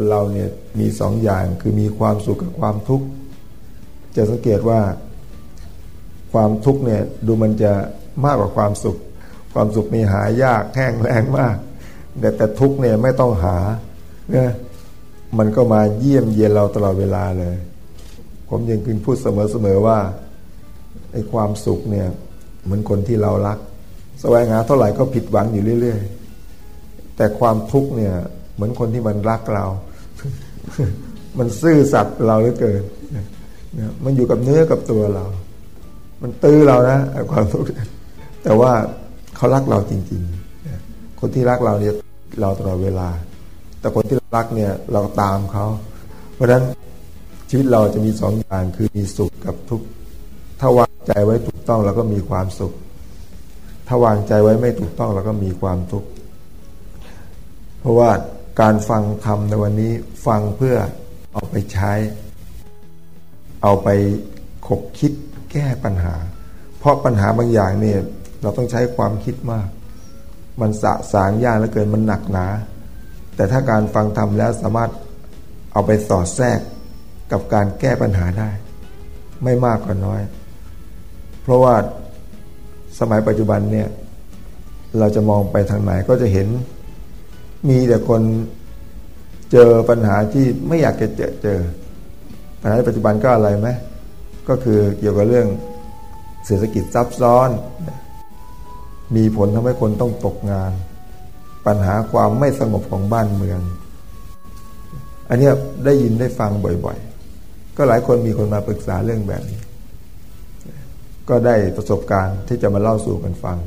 คนเราเนี่ยมีสองอย่างคือมีความสุขกับความทุกข์จะสังเกตว่าความทุกข์เนี่ยดูมันจะมากกว่าความสุข ความสุขมีหายากแห้งแรงมาก แต่แต่ทุกข์เนี่ยไม่ต้องหาเนี่ยมันก็มาเยี่ยมเยียนเราตลอดเวลาเลย ผมยังคืนพูดเสมอๆว่าไอ้ความสุขเนี่ยเหมือนคนที่เรารักแสวงหาเท่าไหร่ก็ผิดหวังอยู่เรื่อย ๆ แต่ความทุกข์เนี่ยเหมือนคนที่มันรักเรา มันซื่อสัตย์เราเหลือเกินมันอยู่กับเนื้อกับตัวเรา มันตื้อเรานะความทุกข์แต่ว่าเขารักเราจริงๆ คนที่รักเราเนี่ยเราตลอดเวลา แต่คนที่รักเนี่ยเราตามเขา เพราะฉะนั้นชีวิตเราจะมีสองอย่างคือมีสุขกับทุกข์ ถ้าวางใจไว้ถูกต้องเราก็มีความสุข ถ้าวางใจไว้ไม่ถูกต้องเราก็มีความทุกข์ เพราะว่า การฟังธรรมในวันนี้ฟังเพื่อเอาไปใช้ เอาไปขบคิดแก้ปัญหา เพราะปัญหาบางอย่างเนี่ยเราต้องใช้ความคิดมาก มันสะสางยากเหลือเกินมันหนักหนา แต่ถ้าการฟังธรรมแล้วสามารถเอาไปสอดแทรกกับการแก้ปัญหาได้ ไม่มากก็น้อย เพราะว่าสมัยปัจจุบันเนี่ยเราจะมองไปทางไหนก็จะเห็น มีแต่คนเจอปัญหาที่ไม่อยากจะเจอเจอปัญหาในปัจจุบันก็อะไรไหมก็คือเกี่ยวกับเรื่องเศรษฐกิจซับซ้อน มีผลทำให้คนต้องตกงาน ปัญหาความไม่สงบของบ้านเมือง อันนี้ได้ยินได้ฟังบ่อยๆ ก็หลายคนมีคนมาปรึกษาเรื่องแบบนี้ ก็ได้ประสบการณ์ที่จะมาเล่าสู่กันฟัง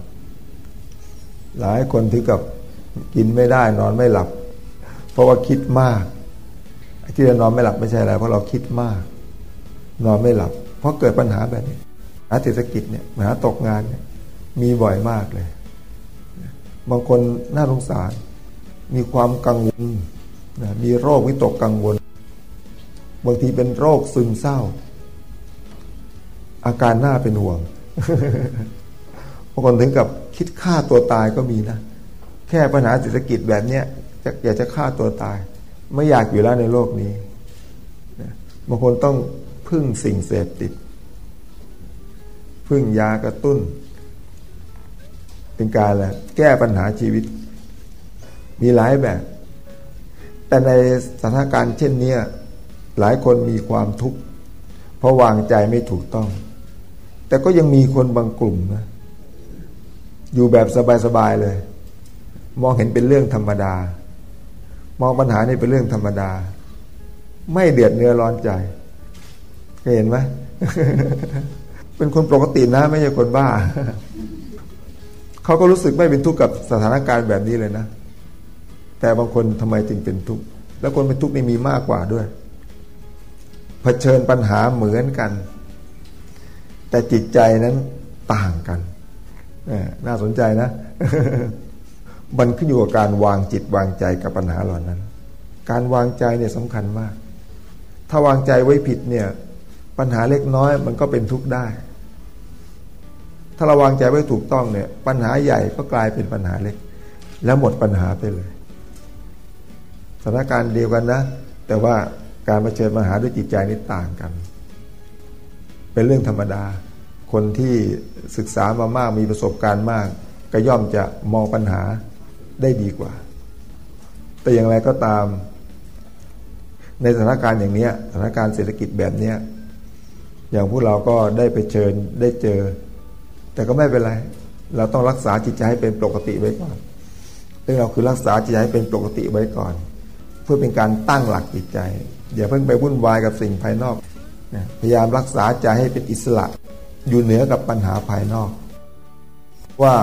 หลายคนถึงกับ กินไม่ได้นอนไม่หลับ เพราะว่าคิดมากที่เรานอนไม่หลับไม่ใช่อะไรเพราะเราคิดมาก นอนไม่หลับ เพราะเกิดปัญหาแบบนี้หาเศรษฐกิจเนี่ยหาตกงานเนี่ยมีบ่อยมากเลย บางคนน่าสงสาร มีความกังวลมีโรควิตกกังวล บางทีเป็นโรคซึมเศร้า อาการหน่าเป็นห่วงบางคนถึงกับคิดฆ่าตัวตายก็มีนะ ค่ปัญหาเศรษฐกิจแบบเนี้ยอยากจะฆ่าตัวตาย ไม่อยากอยู่แล้วในโลกนี้บางคนต้องพึ่งสิ่งเสพติด พึ่งยากระตุ้น เป็นการแหละแก้ปัญหาชีวิต มีหลายแบบ แต่ในสถานการณ์เช่นนี้หลายคนมีความทุกข์เพราะวางใจไม่ถูกต้อง แต่ก็ยังมีคนบางกลุ่มนะอยู่แบบสบายๆเลย มองเห็นเป็นเรื่องธรรมดา มองปัญหานี่เป็นเรื่องธรรมดา ไม่เดือดเนื้อร้อนใจเห็นไหมเป็นคนปกตินะ ไม่ใช่คนบ้าเขาก็รู้สึกไม่เป็นทุกข์กับสถานการณ์แบบนี้เลยนะ แต่บางคนทำไมจึงเป็นทุกข์แล้วคนเป็นทุกข์นี่มีมากกว่าด้วยเผชิญปัญหาเหมือนกัน แต่จิตใจนั้นต่างกันน่าสนใจนะ มันขึ้นอยู่กับการวางจิตวางใจกับปัญหาเหล่านั้น การวางใจเนี่ยสำคัญมาก ถ้าวางใจไว้ผิดเนี่ยปัญหาเล็กน้อยมันก็เป็นทุกข์ได้ ถ้าเราวางใจไว้ถูกต้องเนี่ย ปัญหาใหญ่ก็กลายเป็นปัญหาเล็ก แล้วหมดปัญหาไปเลยสถานการณ์เดียวกันนะ แต่ว่าการมาเชิญปัญหาด้วยจิตใจนี่ต่างกัน เป็นเรื่องธรรมดา คนที่ศึกษามามากมีประสบการณ์มาก ก็ย่อมจะมองปัญหา ได้ดีกว่า แต่อย่างไรก็ตาม ในสถานการณ์อย่างนี้สถานการณ์เศรษฐกิจแบบนี้อย่างพวกเราก็ได้ไปเชิญได้เจอ แต่ก็ไม่เป็นไร เราต้องรักษาจิตใจให้เป็นปกติไว้ก่อนเรื่องเราคือรักษาจิตใจให้เป็นปกติไว้ก่อน เพื่อเป็นการตั้งหลักจิตใจอย่าเพิ่งไปวุ่นวายกับสิ่งภายนอกพยายามรักษาใจให้เป็นอิสระ อยู่เหนือกับปัญหาภายนอก ว่า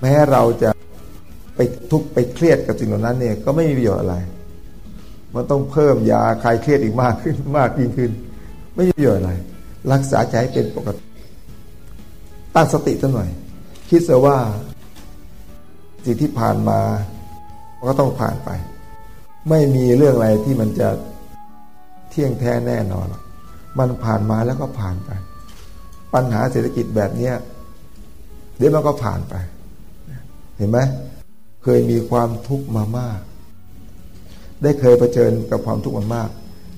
แม้เราจะ ไปทุกข์ไปเครียดกับสิ่งเหล่านั้นเนี่ยก็ไม่มีประโยชน์อะไร มันต้องเพิ่มยาคลายเครียดอีกมากขึ้นมากยิ่งขึ้น ไม่มีประโยชน์อะไร รักษาใจเป็นปกติ ตั้งสติสัหน่อย คิดซะว่าสิ่งที่ผ่านมามันก็ต้องผ่านไป ไม่มีเรื่องอะไรที่มันจะเที่ยงแท้แน่นอนมันผ่านมาแล้วก็ผ่านไป ปัญหาเศรษฐกิจแบบเนี้ยเดี๋ยวมันก็ผ่านไป เห็นไหม เคยมีความทุกข์มามาก ได้เคยเผชิญกับความทุกข์มามาก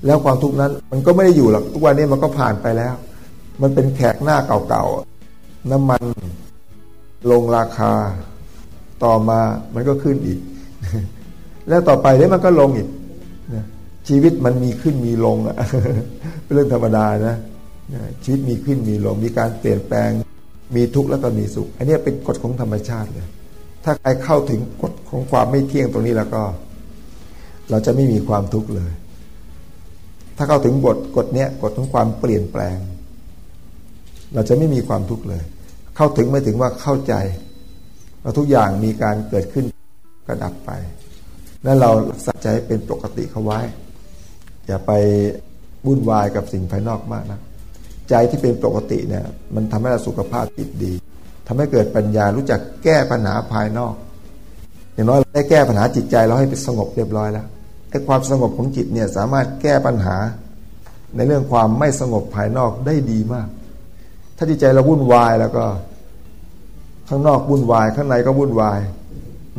แล้วความทุกข์นั้นมันก็ไม่ได้อยู่หรอกทุกวันนี้มันก็ผ่านไปแล้ว มันเป็นแขกหน้าเก่าๆน้ำมันลงราคาต่อมามันก็ขึ้นอีก แล้วต่อไปเนี่ยมันก็ลงอีกชีวิตมันมีขึ้นมีลงอะเป็นเรื่องธรรมดานะชีวิตมีขึ้นมีลง มีการเปลี่ยนแปลง มีทุกข์แล้วก็มีสุข อันนี้เป็นกฎของธรรมชาติเลย ถ้าใครเข้าถึงกฎของความไม่เที่ยงตรงนี้แล้วก็ เราจะไม่มีความทุกข์เลย ถ้าเข้าถึงบทกฎเนี้ยกฎของความเปลี่ยนแปลง เราจะไม่มีความทุกข์เลย เข้าถึงไม่ถึงว่าเข้าใจว่าทุกอย่างมีการเกิดขึ้นกระดับไปนั้นเรารักษาใจเป็นปกติเขาไว้ อย่าไปวุ่นวายกับสิ่งภายนอกมากนะใจที่เป็นปกติเนี่ย มันทำให้เราสุขภาพจิตดี ทำให้เกิดปัญญารู้จักแก้ปัญหาภายนอก อย่างน้อยได้แก้ปัญหาจิตใจเราให้เป็นสงบเรียบร้อยแล้วไอ้ความสงบของจิตเนี่ยสามารถแก้ปัญหา ในเรื่องความไม่สงบภายนอกได้ดีมาก ถ้าจิตใจเราวุ่นวายแล้วก็ ข้างนอกวุ่นวาย ข้างในก็วุ่นวาย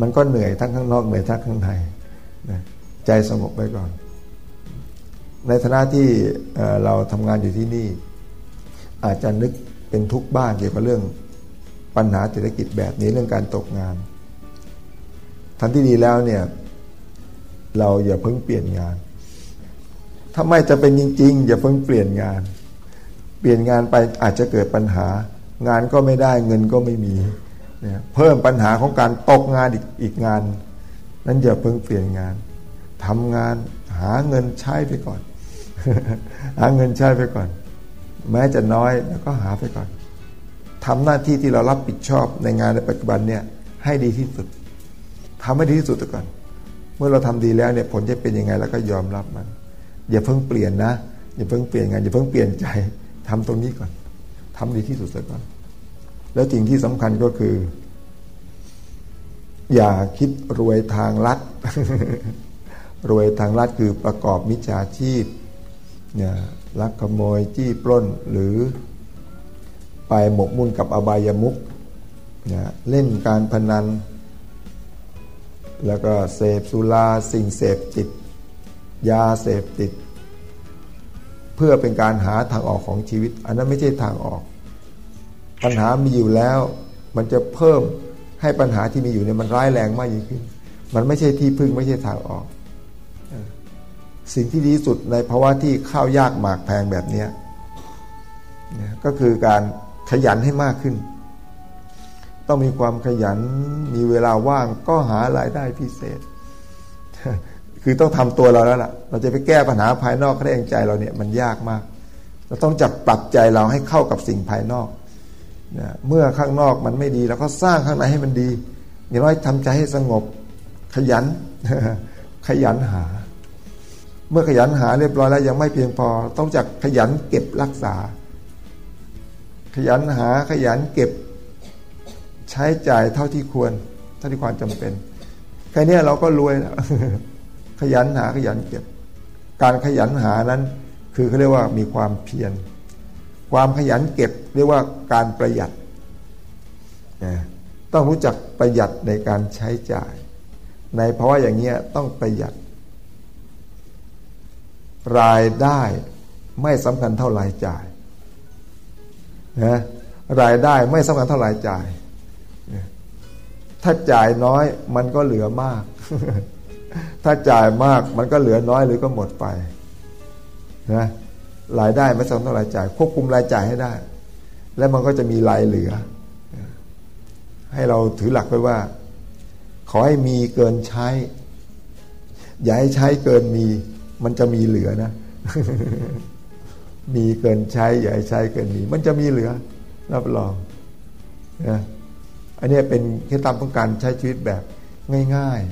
มันก็เหนื่อยทั้งข้างนอกเหนื่อยทั้งข้างในใจสงบไว้ก่อน ในฐานะที่เราทำงานอยู่ที่นี่ อาจจะนึกเป็นทุกข์บ้างเกี่ยวกับเรื่อง ปัญหาเศรษฐกิจแบบนี้เรื่องการตกงานทันที่ดีแล้วเนี่ย เราอย่าเพิ่งเปลี่ยนงาน ถ้าไม่จะเป็นจริง ๆ อย่าเพิ่งเปลี่ยนงาน เปลี่ยนงานไปอาจจะเกิดปัญหา งานก็ไม่ได้เงินก็ไม่มีเพิ่มปัญหาของการตกงานอีกอีกงาน นั้นอย่าเพิ่งเปลี่ยนงานทำงานหาเงินใช้ไปก่อน หาเงินใช้ไปก่อน แม้จะน้อยแล้วก็หาไปก่อน ทำหน้าที่ที่เรารับผิดชอบในงานในปัจจุบันเนี่ยให้ดีที่สุดทำให้ดีที่สุดก่อน เมื่อเราทำดีแล้วเนี่ยผลจะเป็นยังไงแล้วก็ยอมรับมัน อย่าเพิ่งเปลี่ยนนะ อย่าเพิ่งเปลี่ยนงานอย่าเพิ่งเปลี่ยนใจทำตรงนี้ก่อนทำดีที่สุดก่อน แล้วสิ่งที่สำคัญก็คือ อย่าคิดรวยทางลัดรวยทางลัดคือประกอบมิจฉาชีพเนี่ยลักขโมยจี้ปล้นหรือ ไปหมกมุ่นกับอบายมุกเนี่ยเล่นการพนัน แล้วก็เสพสุราสิ่งเสพติด ยาเสพติด เพื่อเป็นการหาทางออกของชีวิต อันนั้นไม่ใช่ทางออก ปัญหามีอยู่แล้ว มันจะเพิ่มให้ปัญหาที่มีอยู่เนี่ยมันร้ายแรงมากยิ่งขึ้น มันไม่ใช่ที่พึ่งไม่ใช่ทางออก สิ่งที่ดีสุดในภาวะที่ข้าวยากหมากแพงแบบนี้ก็คือการ ขยันให้มากขึ้น ต้องมีความขยันมีเวลาว่างก็หารายได้พิเศษ คือต้องทำตัวเราแล้วล่ะ เราจะไปแก้ปัญหาภายนอกได้เองใจเราเนี่ยมันยากมาก เราต้องจับปรับใจเราให้เข้ากับสิ่งภายนอกเมื่อข้างนอกมันไม่ดีเราก็สร้างข้างในให้มันดีอย่างน้อยทำใจให้สงบ ขยัน ขยันหา เมื่อขยันหาเรียบร้อยแล้วยังไม่เพียงพอ ต้องจักขยันเก็บรักษา ขยันหาขยันเก็บใช้จ่ายเท่าที่ควร เท่าที่ความจำเป็น แค่นี้เราก็รวยแล้วขยันหาขยันเก็บ การขยันหานั้น คือเขาเรียกว่ามีความเพียรความขยันเก็บเรียกว่าการประหยัดต้องรู้จักประหยัดในการใช้จ่าย ในภาวะอย่างเงี้ยต้องประหยัด รายได้ไม่สำคัญเท่ารายจ่าย นะรายได้ไม่สำคัญเท่ารายจ่าย ถ้าจ่ายน้อยมันก็เหลือมาก ถ้าจ่ายมากมันก็เหลือน้อยหรือก็หมดไปนะรายได้ไม่ต้องเท่ารายจ่าย ควบคุมรายจ่ายให้ได้ แล้วมันก็จะมีรายเหลือ ให้เราถือหลักไว้ว่า ขอให้มีเกินใช้ อย่าให้ใช้เกินมี มันจะมีเหลือนะ มีเกินใช้อย่าให้ใช้เกินมีมันจะมีเหลือรับรองนะอันนี้เป็นเคล็ดลับของการใช้ชีวิตแบบง่ายๆ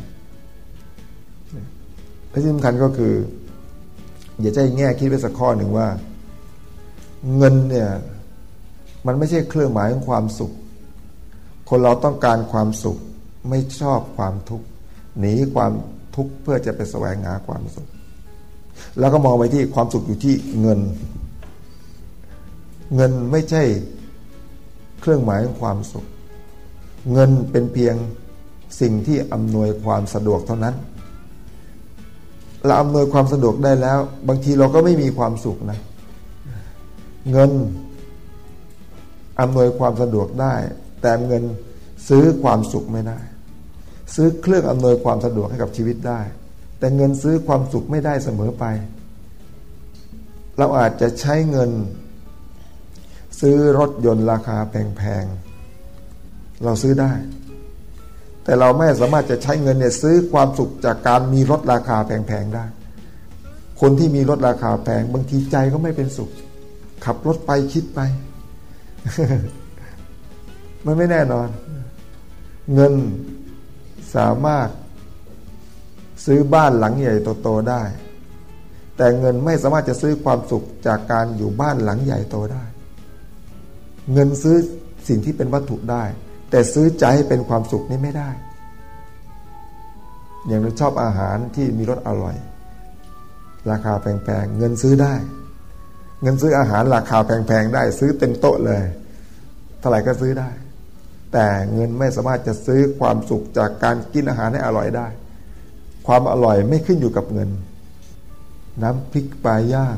และที่สำคัญก็คือ อย่าใจแง่คิดไปสักข้อหนึ่งว่า เงินเนี่ยมันไม่ใช่เครื่องหมายของความสุข คนเราต้องการความสุขไม่ชอบความทุกข์หนีความทุกข์เพื่อจะไปแสวงหาความสุข แล้วก็มองไปที่ความสุขอยู่ที่เงิน เงินไม่ใช่เครื่องหมายของความสุข เงินเป็นเพียงสิ่งที่อำนวยความสะดวกเท่านั้น เราอำนวยความสะดวกได้แล้ว บางทีเราก็ไม่มีความสุขนะ เงินอำนวยความสะดวกได้ แต่เงินซื้อความสุขไม่ได้ ซื้อเครื่องอำนวยความสะดวกให้กับชีวิตได้ แต่เงินซื้อความสุขไม่ได้เสมอไป เราอาจจะใช้เงิน ซื้อรถยนต์ราคาแพงๆ เราซื้อได้ แต่เราไม่สามารถจะใช้เงินเนี่ยซื้อความสุขจากการมีรถราคาแพงๆ ได้ คนที่มีรถราคาแพงบางทีใจก็ไม่เป็นสุข ขับรถไปคิดไป มันไม่แน่นอน เงินสามารถซื้อบ้านหลังใหญ่โตๆได้ แต่เงินไม่สามารถจะซื้อความสุขจากการอยู่บ้านหลังใหญ่โตได้ เงินซื้อสิ่งที่เป็นวัตถุได้ แต่ซื้อใจให้เป็นความสุขนี่ไม่ได้ อย่างเราชอบอาหารที่มีรสอร่อย ราคาแพงๆเงินซื้อได้ เงินซื้ออาหารราคาแพงๆได้ ซื้อเต็มโต๊ะเลยเท่าไหร่ก็ซื้อได้ แต่เงินไม่สามารถจะซื้อความสุขจากการกินอาหารให้อร่อยได้ ความอร่อยไม่ขึ้นอยู่กับเงิน น้ำพริกปลาย่าง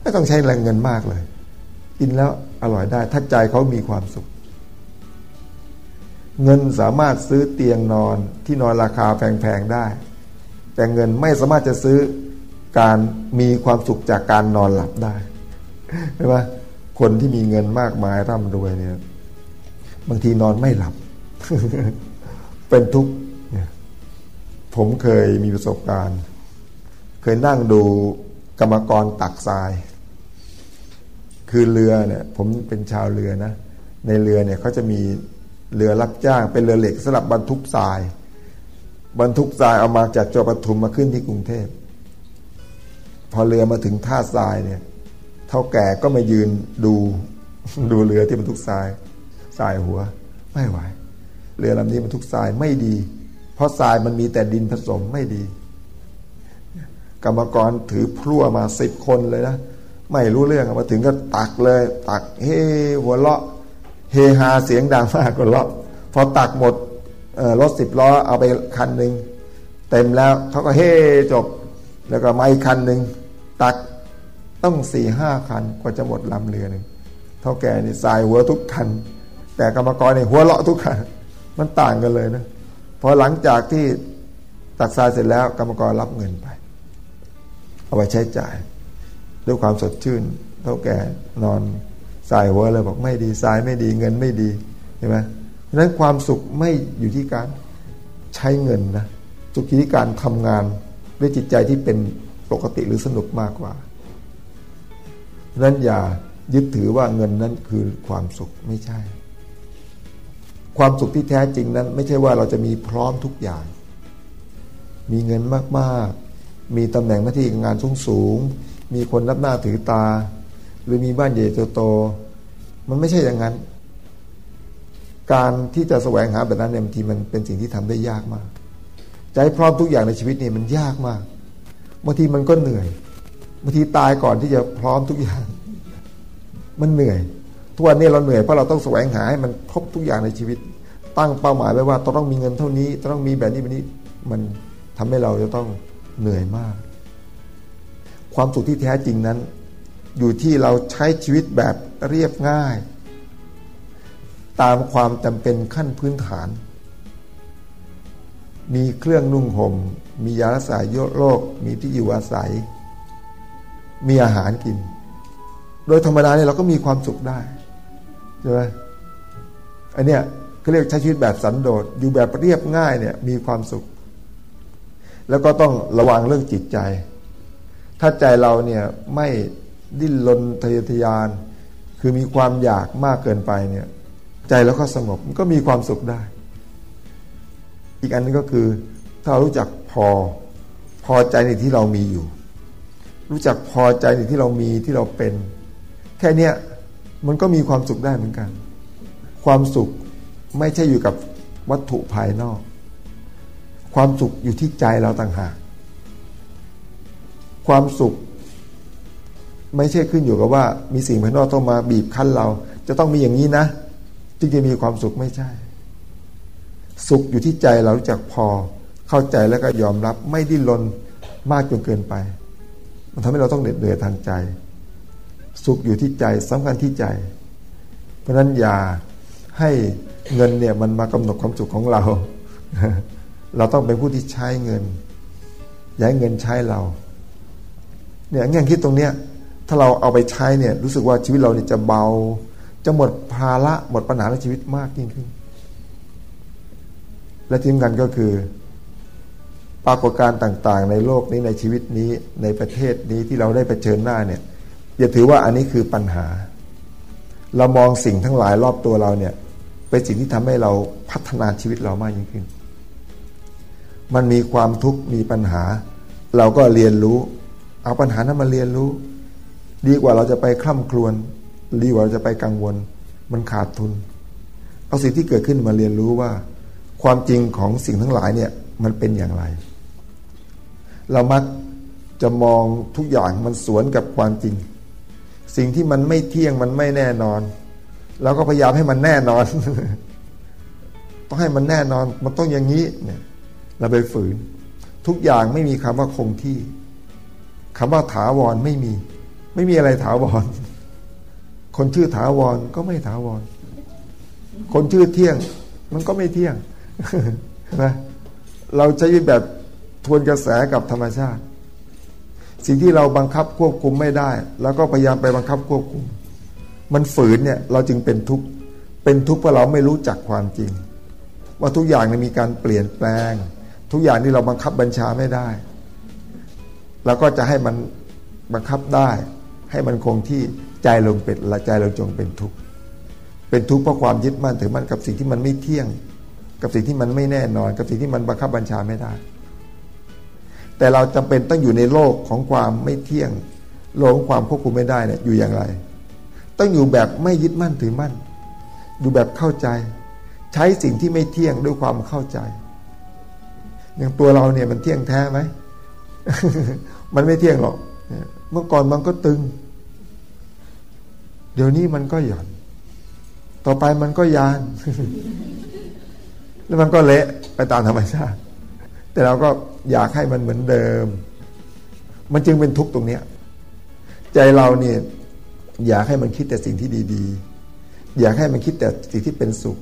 ไม่ต้องใช้แรงเงินมากเลย กินแล้ว อร่อยได้ ถ้าใจเขามีความสุข เงินสามารถซื้อเตียงนอนที่นอนราคาแพงๆได้ แต่เงินไม่สามารถจะซื้อการมีความสุขจากการนอนหลับได้ใช่ไหมคนที่มีเงินมากมายร่ำรวยเนี่ยบางทีนอนไม่หลับ เป็นทุกข์ผมเคยมีประสบการณ์ เคยนั่งดูกรรมกรตักทราย คือเรือเนี่ยผมเป็นชาวเรือนะ ในเรือเนี่ยเขาจะมีเรือรับจ้าง เป็นเรือเหล็กสำหรับบรรทุกทราย บรรทุกทรายเอามาจากจังหวัดปทุมมาขึ้นที่กรุงเทพพอเรือมาถึงท่าทรายเนี่ยเท่าแก่ก็มายืนดูดูเรือที่บรรทุกทรายทรายหัว ไม่ไหว เรือลำนี้บรรทุกทรายไม่ดี เพราะทรายมันมีแต่ดินผสมไม่ดี กรรมกรถือพลั่วมาสิบคนเลยนะ ไม่รู้เรื่องมาถึงก็ตักเลย ตักเฮหัวเลาะเฮฮาเสียงดังมากกว่าเลาะพอตักหมดรถสิบล้อเอาไปคันหนึ่งเต็มแล้วเขาก็เฮจบ แล้วก็มาอีกคันหนึ่งตักต้องสี่ห้าคันกว่าจะหมดลำเรือหนึ่งเท่าแก่นี่สายหัวทุกคัน แต่กรรมกรเนี่หัวเลาะทุกคัน มันต่างกันเลยนะพอหลังจากที่ตักทรายเสร็จแล้วกรรมกรรับเงินไป เอาไว้ใช้จ่าย ด้วยความสดชื่นเท่าแก่นอนสายหัวเลยบอกไม่ดีสายไม่ดีเงินไม่ดีเห็นไหมเพราะนั้นความสุขไม่อยู่ที่การใช้เงินนะสุขอยู่ที่การทำงานด้วยจิตใจที่เป็นปกติหรือสนุกมากกว่านั้นอย่ายึดถือว่าเงินนั้นคือความสุขไม่ใช่ ความสุขที่แท้จริงนั้น ไม่ใช่ว่าเราจะมีพร้อมทุกอย่าง มีเงินมากๆ มีตำแหน่งหน้าที่งานสูงสูง มีคนรับหน้าถือตา หรือมีบ้านใหญ่โตๆมันไม่ใช่อย่างนั้น การที่จะแสวงหาแบบนั้นเนี่ยบางทีมันเป็นสิ่งที่ทำได้ยากมากใจพร้อมทุกอย่างในชีวิตนี่มันยากมากบางทีมันก็เหนื่อยบางทีตายก่อนที่จะพร้อมทุกอย่าง มันเหนื่อยทุกวันนี้เราเหนื่อยเพราะเราต้องแสวงหาให้มันครบทุกอย่างในชีวิต ตั้งเป้าหมายไว้ว่าต้องมีเงินเท่านี้ ต้องมีแบบนี้แบบนี้ มันทำให้เราจะต้องเหนื่อยมาก ความสุขที่แท้จริงนั้น อยู่ที่เราใช้ชีวิตแบบเรียบง่าย ตามความจำเป็นขั้นพื้นฐาน มีเครื่องนุ่งหม่ม มียารักษาโรคมีที่อยู่อาศัย มีอาหารกิน โดยธรรมดาเนี่ยเราก็มีความสุขได้ใช่ไหมอันเนี้ยเขาเรียกใช้ชีวิตแบบสันโดษอยู่แบบเรียบง่ายเนี่ยมีความสุข แล้วก็ต้องระวังเรื่องจิตใจ ถ้าใจเราเนี่ยไม่ดิ้นรนทะเยอทะยาน คือมีความอยากมากเกินไปเนี่ยใจแล้วก็สงบมันก็มีความสุขได้ อีกอันนึงก็คือ ถ้ารารู้จักพอพอใจในที่เรามีอยู่ รู้จักพอใจในที่เรามีที่เราเป็น แค่เนี้ยมันก็มีความสุขได้เหมือนกัน ความสุขไม่ใช่อยู่กับวัตถุภายนอก ความสุขอยู่ที่ใจเราต่างหาก ความสุข ไม่ใช่ขึ้นอยู่กับว่า มีสิ่งภายนอกต้องมาบีบคั้นเรา จะต้องมีอย่างนี้นะ จึงจะมีความสุขไม่ใช่ สุขอยู่ที่ใจเรารู้จักพอ เข้าใจแล้วก็ยอมรับ ไม่ดิ้นรนมากจนเกินไป มันทำให้เราต้องเหน็ดเหนื่อยทางใจ สุขอยู่ที่ใจสำคัญที่ใจ เพราะนั้นอย่าให้เงินเนี่ยมันมากำหนดความสุขของเรา เราต้องเป็นผู้ที่ใช้เงิน อย่าให้เงินใช้เรา เนี่ยแง่คิดตรงเนี้ยถ้าเราเอาไปใช้เนี่ยรู้สึกว่าชีวิตเราเนี่ยจะเบา จะหมดภาระหมดปัญหาในชีวิตมากยิ่งขึ้น และทีมกันก็คือ ปรากฏการณ์ต่าง ๆ ในโลกนี้ในชีวิตนี้ในประเทศนี้ที่เราได้ไปเชิญหน้าเนี่ยอย่าถือว่าอันนี้คือปัญหา เรามองสิ่งทั้งหลายรอบตัวเราเนี่ยเป็นสิ่งที่ทำให้เราพัฒนาชีวิตเรามากยิ่งขึ้น มันมีความทุกข์มีปัญหา เราก็เรียนรู้ เอาปัญหานั้นมาเรียนรู้ ดีกว่าเราจะไปคล่ำครวญดีกว่าเราจะไปกังวล มันขาดทุน เอาสิ่งที่เกิดขึ้นมาเรียนรู้ว่า ความจริงของสิ่งทั้งหลายเนี่ยมันเป็นอย่างไร เรามักจะมองทุกอย่างมันสวนกับความจริง สิ่งที่มันไม่เที่ยงมันไม่แน่นอนเราก็พยายามให้มันแน่นอน ต้องให้มันแน่นอน มันต้องอย่างนี้เนี่ยเราไปฝืน ทุกอย่างไม่มีคำว่าคงที่ คำว่าถาวรไม่มี ไม่มีอะไรถาวร คนชื่อถาวรก็ไม่ถาวร คนชื่อเที่ยง มันก็ไม่เที่ยงนะเราใช้แบบทวนกระแสกับธรรมชาติ สิ่งที่เราบังคับควบคุมไม่ได้ แล้วก็พยายามไปบังคับควบคุม มันฝืนเนี่ยเราจึงเป็นทุกข์เป็นทุกข์เพราะเราไม่รู้จักความจริง ว่าทุกอย่างมีการเปลี่ยนแปลง ทุกอย่างที่เราบังคับบัญชาไม่ได้ เราก็จะให้มันบังคับได้ ให้มันคงที่ใจลงเป็นละใจเราจงเป็นทุกข์เป็นทุกข์เพราะความยึดมั่นถือมั่นกับสิ่งที่มันไม่เที่ยง กับสิ่งที่มันไม่แน่นอน กับสิ่งที่มันบังคับบัญชาไม่ได้ แต่เราจำเป็นต้องอยู่ในโลกของความไม่เที่ยงโลกของความควบคุมไม่ได้เนี่ยอยู่อย่างไร ต้องอยู่แบบไม่ยึดมั่นถือมั่น อยู่แบบเข้าใจ ใช้สิ่งที่ไม่เที่ยงด้วยความเข้าใจ อย่างตัวเราเนี่ยมันเที่ยงแท้ไหม มันไม่เที่ยงหรอก เมื่อก่อนมันก็ตึง เดี๋ยวนี้มันก็หย่อน ต่อไปมันก็ยาน แล้วมันก็เละไปตามธรรมชาติ แต่เราก็อยากให้มันเหมือนเดิม มันจึงเป็นทุกข์ตรงเนี้ย ใจเราเนี่ยอยากให้มันคิดแต่สิ่งที่ดีๆ อยากให้มันคิดแต่สิ่งที่เป็นสุข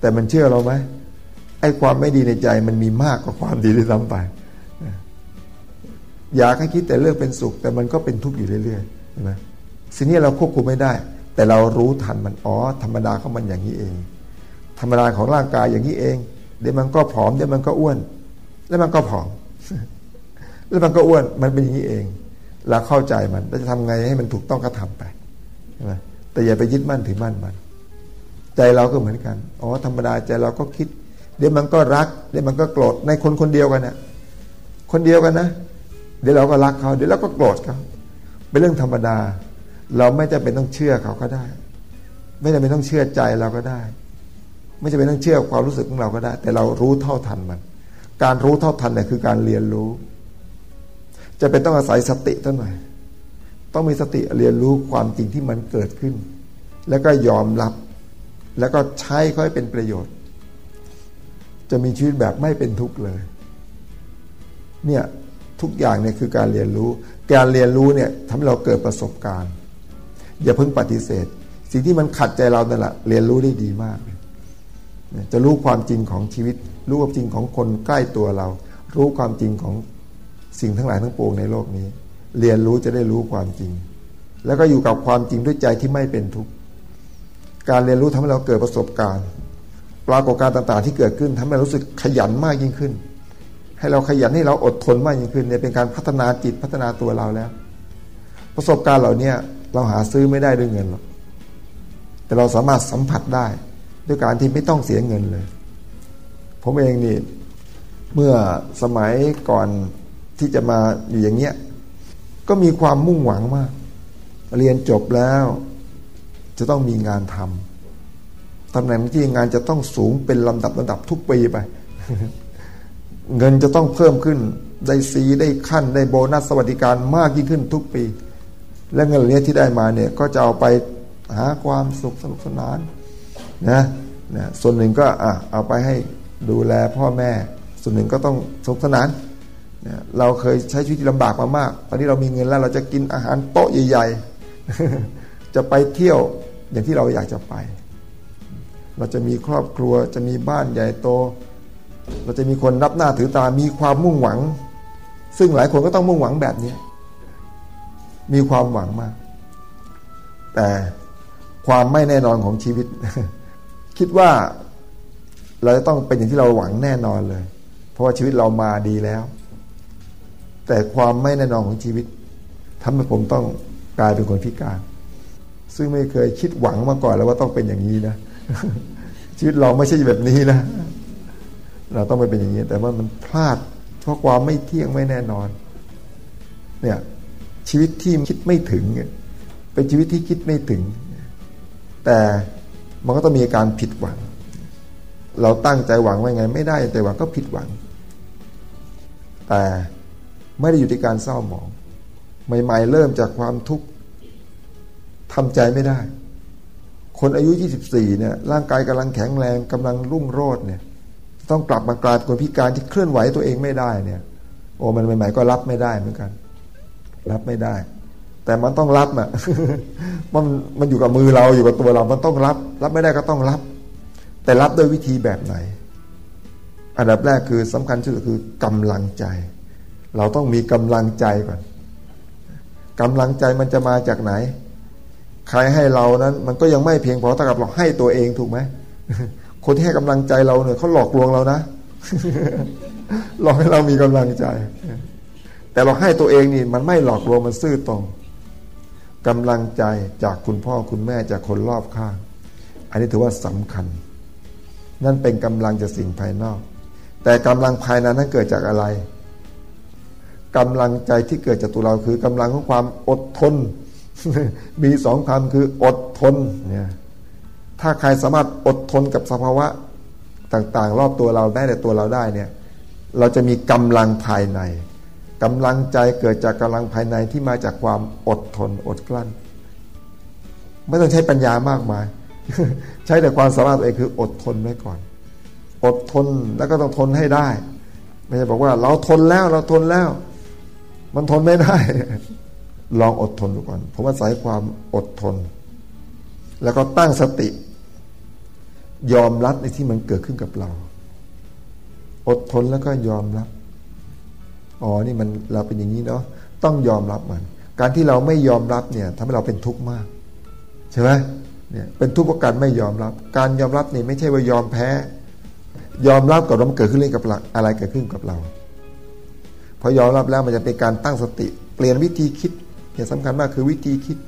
แต่มันเชื่อเราไหมไอ้ความไม่ดีในใจมันมีมากกว่าความดีที่ซ้ำไป อยากให้คิดแต่เรื่องเป็นสุข แต่มันก็เป็นทุกข์อยู่เรื่อยๆใช่ไหมสิ่งนี้เราควบคุมไม่ได้ แต่เรารู้ทันมันอ๋อธรรมดาของมันอย่างนี้เอง ธรรมดาของร่างกายอย่างนี้เองเดี๋ยวมันก็ผอมเดี๋ยวมันก็อ้วน แล้วมันก็ผอม แล้วมันก็อ้วนมันเป็นอย่างนี้เอง เราเข้าใจมันเราจะทำไงให้มันถูกต้องก็ทำไปใช่ไหมแต่อย่าไปยึดมั่นถือมั่นมัน ใจเราก็เหมือนกันอ๋อธรรมดาใจเราก็คิด เดี๋ยวมันก็รัก เดี๋ยวมันก็โกรธในคนคนเดียวกันนะคนเดียวกันนะ ดี๋ยวเราก็รักเขาเดี๋ยวเราก็โกรธเขาเป็นเรื่องธรรมดา เราไม่จำเป็นต้องเชื่อเขาก็ได้ ไม่จำเป็นต้องเชื่อใจเราก็ได้ ไม่จำเป็นต้องเชื่อความรู้สึกของเราก็ได้ แต่เรารู้เท่าทันมัน การรู้เท่าทันเนี่ยคือการเรียนรู้ จะเป็นต้องอาศัยสติตั้งหน่อยต้องมีสติเรียนรู้ความจริงที่มันเกิดขึ้น แล้วก็ยอมรับ แล้วก็ใช้เขาให้เป็นประโยชน์ จะมีชีวิตแบบไม่เป็นทุกข์เลย เนี่ย ทุกอย่างเนี่ยคือการเรียนรู้ การเรียนรู้เนี่ยทำให้เราเกิดประสบการณ์ อย่าเพิ่งปฏิเสธ สิ่งที่มันขัดใจเรานั่นแหละเรียนรู้ได้ดีมาก จะรู้ความจริงของชีวิต รู้ความจริงของคนใกล้ตัวเรา รู้ความจริงของสิ่งทั้งหลายทั้งปวงในโลกนี้ เรียนรู้จะได้รู้ความจริง แล้วก็อยู่กับความจริงด้วยใจที่ไม่เป็นทุกข์การเรียนรู้ทำให้เราเกิดประสบการณ์ ปรากฏการณ์ต่าง ๆ ที่เกิดขึ้นทำให้เรารู้สึกขยันมากยิ่งขึ้น ให้เราขยันให้เราอดทนมากยิ่งขึ้นเนี่ยเป็นการพัฒนาจิตพัฒนาตัวเราแล้ว ประสบการณ์เหล่านี้เราหาซื้อไม่ได้ด้วยเงินหรอกแต่เราสามารถสัมผัสได้ ด้วยการที่ไม่ต้องเสียเงินเลย ผมเองนี่เมื่อสมัยก่อนที่จะมาอยู่อย่างเงี้ยก็มีความมุ่งหวังมาก เรียนจบแล้ว จะต้องมีงานทำตำแหน่งที่งานจะต้องสูงเป็นลำดับระดับทุกปีไป เงินจะต้องเพิ่มขึ้น ได้ซีได้ขั้นได้โบนัสสวัสดิการมากยิ่งขึ้นทุกปี และเงินเหล่านี้ที่ได้มาเนี่ยก็จะเอาไปหาความสุขสนุกสนานนะนะส่วนหนึ่งก็อะเอาไปให้ดูแลพ่อแม่ ส่วนหนึ่งก็ต้องสนุกสนานเราเคยใช้ชีวิตลำบากมามาก ตอนนี้เรามีเงินแล้วเราจะกินอาหารโต๊ะใหญ่ ๆ จะไปเที่ยวอย่างที่เราอยากจะไป เราจะมีครอบครัวจะมีบ้านใหญ่โต เราจะมีคนรับหน้าถือตา มีความมุ่งหวัง ซึ่งหลายคนก็ต้องมุ่งหวังแบบนี้ มีความหวังมาก แต่ความไม่แน่นอนของชีวิต คิดว่าเราจะต้องเป็นอย่างที่เราหวังแน่นอนเลย เพราะว่าชีวิตเรามาดีแล้ว แต่ความไม่แน่นอนของชีวิตทำให้ผมต้องกลายเป็นคนพิการ ซึ่งไม่เคยคิดหวังมาก่อนแล้วว่าต้องเป็นอย่างนี้นะชีวิตเราไม่ใช่แบบนี้นะ เราต้องไปเป็นอย่างนี้ แต่ว่ามันพลาด เพราะความไม่เที่ยงไม่แน่นอน เนี่ยชีวิตที่คิดไม่ถึงเป็นชีวิตที่คิดไม่ถึง แต่มันก็ต้องมีการผิดหวัง เราตั้งใจหวังไว้ไง ไม่ได้แต่หวังก็ผิดหวัง แต่ไม่ได้อยู่ที่การเศร้าหมอง ใหม่ๆ เริ่มจากความทุกข์ทำใจไม่ได้ คนอายุ 24เนี่ยร่างกายกำลังแข็งแรงกำลังรุ่งโรจน์เนี่ย ต้องกลับมากลายเป็นคนพิการที่เคลื่อนไหวตัวเองไม่ได้เนี่ย โอ้มันใหม่ๆก็รับไม่ได้เหมือนกัน รับไม่ได้ แต่มันต้องรับอะมันมันอยู่กับมือเราอยู่กับตัวเรา มันต้องรับ รับไม่ได้ก็ต้องรับ แต่รับด้วยวิธีแบบไหน อันดับแรกคือสำคัญที่สุดคือกำลังใจ เราต้องมีกำลังใจก่อนกำลังใจมันจะมาจากไหนใครให้เรานั้น มันก็ยังไม่เพียงพอเท่ากับเราให้ตัวเองถูกไหม คนที่ให้กำลังใจเราเนี่ยเขาหลอกลวงเรานะหลอกให้เรามีกำลังใจ แต่เราให้ตัวเองนี่มันไม่หลอกลวงมันซื่อตรงกำลังใจจากคุณพ่อคุณแม่จากคนรอบข้าง อันนี้ถือว่าสำคัญ นั่นเป็นกำลังจากสิ่งภายนอก แต่กำลังภายในนั้นเกิดจากอะไรกำลังใจที่เกิดจากตัวเราคือกำลังของความอดทน มีสองคำคืออดทนเนี่ย ถ้าใครสามารถอดทนกับสภาวะต่างๆ รอบตัวเราได้แต่ตัวเราได้เนี่ยเราจะมีกำลังภายในกำลังใจเกิดจากกำลังภายในที่มาจากความอดทนอดกลั้น ไม่ต้องใช้ปัญญามากมาย ใช้แต่ความสามารถเองคืออดทนไว้ก่อน อดทนแล้วก็ต้องทนให้ได้ ไม่ใช่บอกว่า เราทนแล้วเราทนแล้ว มันทนไม่ได้ ลองอดทนดูก่อนผมว่าสายความอดทน แล้วก็ตั้งสติ ยอมรับในที่มันเกิดขึ้นกับเรา อดทนแล้วก็ยอมรับ อ๋อ นี่มันเราเป็นอย่างนี้เนาะ ต้องยอมรับมัน การที่เราไม่ยอมรับเนี่ยทำให้เราเป็นทุกข์มาก ใช่ไหมเนี่ยเป็นทุกข์เพราะการไม่ยอมรับ การยอมรับนี่ไม่ใช่ว่ายอมแพ้ ยอมรับกับเราเกิดขึ้นเรื่องกับอะไรเกิดขึ้นกับเรา พอยอมรับแล้วมันจะเป็นการตั้งสติ เปลี่ยนวิธีคิดเนี่ยสำคัญมากคือวิธีคิด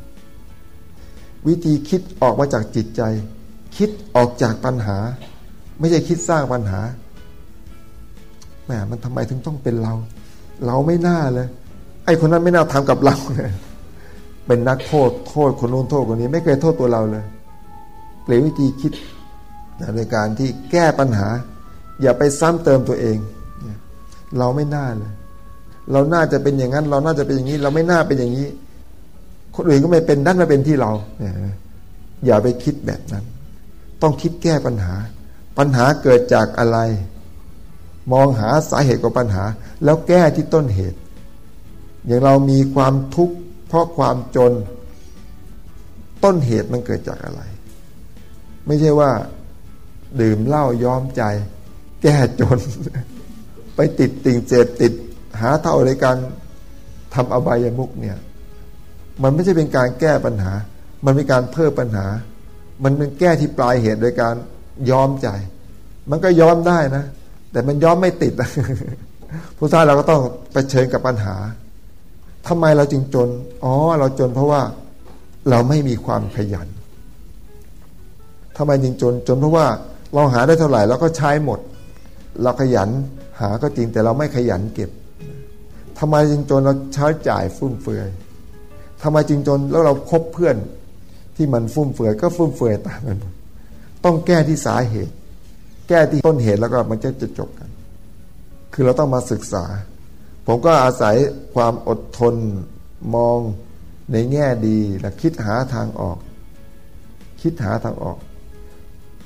วิธีคิดออกมาจากจิตใจ คิดออกจากปัญหา ไม่ใช่คิดสร้างปัญหาแหมมันทำไมถึงต้องเป็นเรา เราไม่น่าเลย ไอ้คนนั้นไม่น่าทำกับเราเนี่ยเป็นนักโทษโทษคนนู้นโทษคนนี้ ไม่เคยโทษตัวเราเลย เปลี่ยนวิธีคิดในการที่แก้ปัญหา อย่าไปซ้ำเติมตัวเอง เราไม่น่าเลย เราน่าจะเป็นอย่างนั้น เราน่าจะเป็นอย่างนี้ เราไม่น่าเป็นอย่างนี้ คนอื่นก็ไม่เป็นนั่นมาเป็นที่เรา อย่าไปคิดแบบนั้น ต้องคิดแก้ปัญหา ปัญหาเกิดจากอะไร มองหาสาเหตุของปัญหา แล้วแก้ที่ต้นเหตุ อย่างเรามีความทุกข์เพราะความจน ต้นเหตุมันเกิดจากอะไร ไม่ใช่ว่า ดื่มเหล้าย้อมใจ แก้จน ไปติดติ่งเจ็บติดหาเท่าในการทำอบายมุกเนี่ย มันไม่ใช่เป็นการแก้ปัญหา มันเป็นการเพิ่มปัญหา มันเป็นแก้ที่ปลายเหตุโดยการย้อมใจ มันก็ย้อมได้นะ แต่มันย้อมไม่ติดผู้ชายเราก็ต้องไปเชิญกับปัญหาทำไมเราจึงจน อ๋อ เราจนเพราะว่าเราไม่มีความขยันทำไมจึงจน จนเพราะว่าเราหาได้เท่าไหร่เราก็ใช้หมด เราขยันหาก็จริงแต่เราไม่ขยันเก็บทำไมจึงจนเราใช้จ่ายฟุ่มเฟือยทำไมจึงจนแล้วเราคบเพื่อน ที่มันฟุ่มเฟือยก็ฟุ่มเฟือยตามกันต้องแก้ที่สาเหตุ แก้ที่ต้นเหตุแล้วก็มันจะจะจบกัน คือเราต้องมาศึกษา ผมก็อาศัยความอดทนมองในแง่ดีและคิดหาทางออก คิดหาทางออก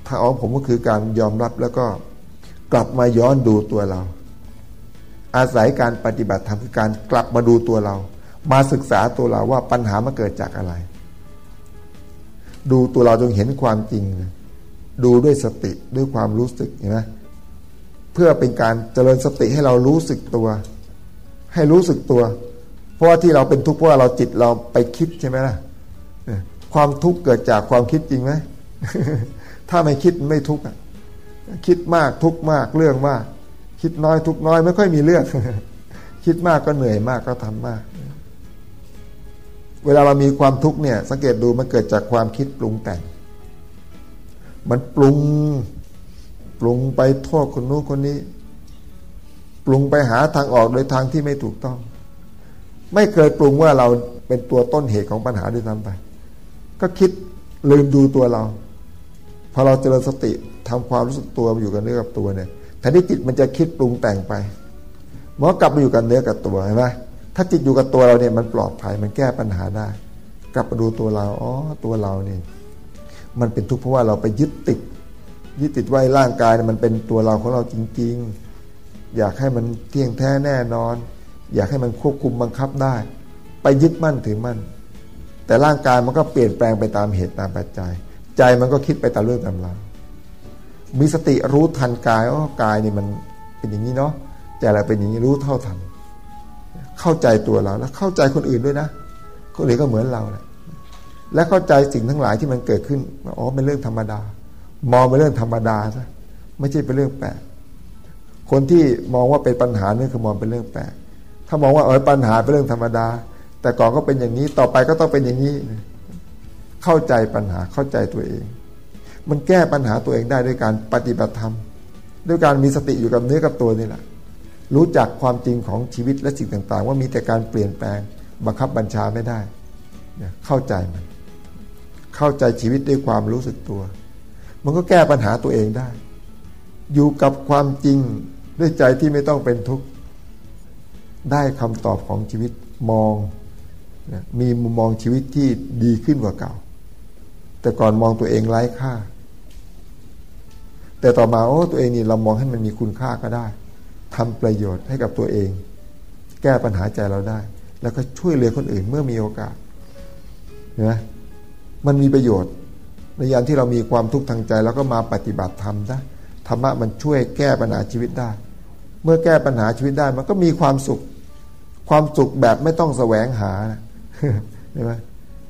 ทางออกผมก็คือการยอมรับแล้วก็กลับมาย้อนดูตัวเรา อาศัยการปฏิบัติธรรมคือการกลับมาดูตัวเรา มาศึกษาตัวเราว่าปัญหามันเกิดจากอะไร ดูตัวเราจงเห็นความจริงดูด้วยสติด้วยความรู้สึกเห็นไหมเพื่อเป็นการเจริญสติให้เรารู้สึกตัว ให้รู้สึกตัว เพราะว่าที่เราเป็นทุกข์เพราะว่าเราจิตเราไปคิดใช่ไหมล่ะความทุกข์เกิดจากความคิดจริงไหมถ้าไม่คิดไม่ทุกข์คิดมากทุกข์มากเรื่องมาก คิดน้อยทุกน้อยไม่ค่อยมีเรื่อง คิดมากก็เหนื่อยมากก็ทำมาก เวลาเรามีความทุกข์เนี่ยสังเกตดูมันเกิดจากความคิดปรุงแต่ง มันปรุงปรุงไปโทษคนนู้นคนนี้ ปรุงไปหาทางออกโดยทางที่ไม่ถูกต้อง ไม่เคยปรุงว่าเราเป็นตัวต้นเหตุของปัญหาด้วยซ้ำไป ก็คิดลืมดูตัวเราพอเราเจริญสติทำความรู้สึกตัวอยู่กับเนื้อกับตัวเนี่ยแทนที่จิตมันจะคิดปรุงแต่งไปมื่อกลับมาอยู่กับเนื้อกับตัวเห็นไหม ถ้าจิตอยู่กับตัวเราเนี่ยมันปลอดภัยมันแก้ปัญหาได้ กลับมาดูตัวเราอ๋อตัวเราเนี่ยมันเป็นทุกข์เพราะว่าเราไปยึดติด ยึดติดไว้ร่างกายมันเป็นตัวเราของเราจริง ๆ อยากให้มันเที่ยงแท้แน่นอน อยากให้มันควบคุมบังคับได้ ไปยึดมั่นถือมั่น แต่ร่างกายมันก็เปลี่ยนแปลงไปตามเหตุตามปัจจัย ใจมันก็คิดไปตามเรื่องตามราวมีสติรู้ทันกายอ๋อกายนี่มันเป็นอย่างนี้เนาะใจเราเป็นอย่างนี้รู้เท่าทัน เข้าใจตัวเราแล้วเข้าใจคนอื่นด้วยนะคนอื่นก็เหมือนเราแหละและเข้าใจสิ่งทั้งหลายที่มันเกิดขึ้นอ๋อเป็นเรื่องธรรมดา มองเป็นเรื่องธรรมดาซะไม่ใช่เป็นเรื่องแปลกคนที่มองว่าเป็นปัญหานี่คือมองเป็นเรื่องแปลกถ้ามองว่าเออปัญหาเป็นเรื่องธรรมดา แต่ก่อนก็เป็นอย่างนี้ต่อไปก็ต้องเป็นอย่างนี้ เข้าใจปัญหาเข้าใจตัวเอง มันแก้ปัญหาตัวเองได้ด้วยการปฏิบัติธรรม ด้วยการมีสติอยู่กับเนื้อกับตัวนี่แหละ รู้จักความจริงของชีวิตและสิ่งต่างๆ ว่ามีแต่การเปลี่ยนแปลงบังคับบัญชาไม่ได้ เข้าใจมัน เข้าใจชีวิตด้วยความรู้สึกตัว มันก็แก้ปัญหาตัวเองได้ อยู่กับความจริงด้วยใจที่ไม่ต้องเป็นทุกข์ ได้คำตอบของชีวิตมอง มีมุมมองชีวิตที่ดีขึ้นกว่าเก่า แต่ก่อนมองตัวเองไร้ค่า แต่ต่อมาโอ้ตัวเองนี่เรามองให้มันมีคุณค่าก็ได้ ทำประโยชน์ให้กับตัวเอง แก้ปัญหาใจเราได้ แล้วก็ช่วยเหลือคนอื่นเมื่อมีโอกาสเห็นไหมมันมีประโยชน์ ในยามที่เรามีความทุกข์ทางใจแล้วก็มาปฏิบัติธรรมได้ธรรมะมันช่วยแก้ปัญหาชีวิตได้ เมื่อแก้ปัญหาชีวิตได้มันก็มีความสุข ความสุขแบบไม่ต้องแสวงหาเห็นไหม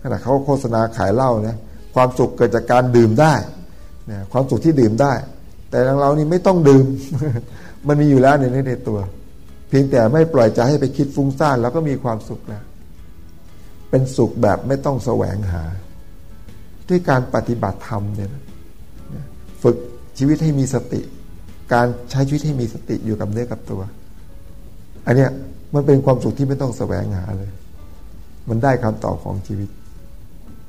ขณะเขาโฆษณาขายเหล้านะความสุขเกิดจากการดื่มได้นะความสุขที่ดื่มได้ แต่เรานี่ไม่ต้องดื่ม มันมีอยู่แล้วในในตัว เพียงแต่ไม่ปล่อยใจให้ไปคิดฟุ้งซ่านแล้วก็มีความสุขแล้วเป็นสุขแบบไม่ต้องแสวงหา ด้วยการปฏิบัติธรรมเนี่ยฝึกชีวิตให้มีสติ การใช้ชีวิตให้มีสติอยู่กับเนื้อกับตัว อันเนี้ยมันเป็นความสุขที่ไม่ต้องแสวงหาเลย มันได้คำตอบของชีวิต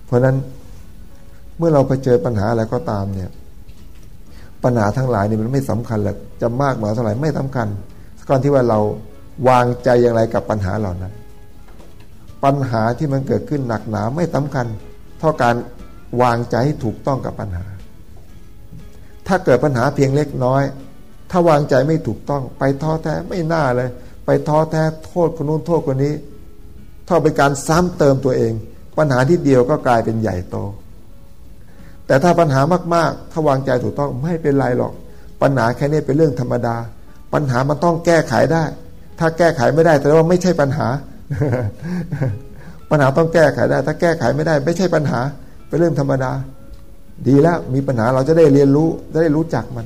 เพราะนั้นเมื่อเราไปเจอปัญหาอะไรก็ตามเนี่ย ปัญหาทั้งหลายนี่มันไม่สำคัญหรอกจะมากหมายเท่าไหร่ไม่สำคัญก่อนที่ว่าเราวางใจอย่างไรกับปัญหาเหล่านั้น ปัญหาที่มันเกิดขึ้นหนักหนาไม่สำคัญ เท่าการวางใจให้ถูกต้องกับปัญหา ถ้าเกิดปัญหาเพียงเล็กน้อย ถ้าวางใจไม่ถูกต้อง ไปท้อแท้ไม่น่าเลย ไปท้อแท้โทษคนนู้นโทษคนนี้ เท่าเป็นการซ้ำเติมตัวเอง ปัญหาที่เดียวก็กลายเป็นใหญ่โต แต่ถ้าปัญหามากๆ ถ้าวางใจถูกต้องไม่เป็นไรหรอก ปัญหาแค่นี้เป็นเรื่องธรรมดา ปัญหามันต้องแก้ไขได้ ถ้าแก้ไขไม่ได้แสดงว่าไม่ใช่ปัญหา ปัญหาต้องแก้ไขได้ ถ้าแก้ไขไม่ได้ ไม่ใช่ปัญหา เป็นเรื่องธรรมดา ดีแล้วมีปัญหาเราจะได้เรียนรู้จะได้รู้จักมัน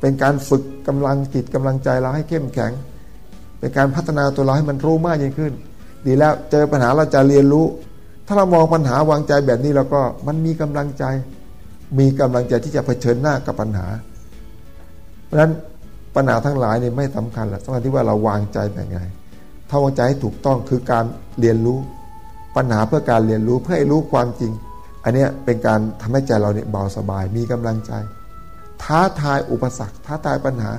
เป็นการฝึกกำลังจิตกำลังใจเราให้เข้มแข็ง เป็นการพัฒนาตัวเราให้มันรู้มากยิ่งขึ้น ดีแล้วเจอปัญหาเราจะเรียนรู้ ถ้าเรามองปัญหาวางใจแบบนี้แล้วก็มันมีกำลังใจ มีกำลังใจที่จะเผชิญหน้ากับปัญหา เพราะฉะนั้นปัญหาทั้งหลายนี่ไม่สำคัญหรอกสำคัญที่ว่าเราวางใจแบบไงถ้าวางใจให้ถูกต้องคือการเรียนรู้ ปัญหาเพื่อการเรียนรู้เพื่อให้รู้ความจริง อันนี้เป็นการทำให้ใจเราเนี่ยเบาสบาย มีกำลังใจ ท้าทายอุปสรรค ท้าทายปัญหา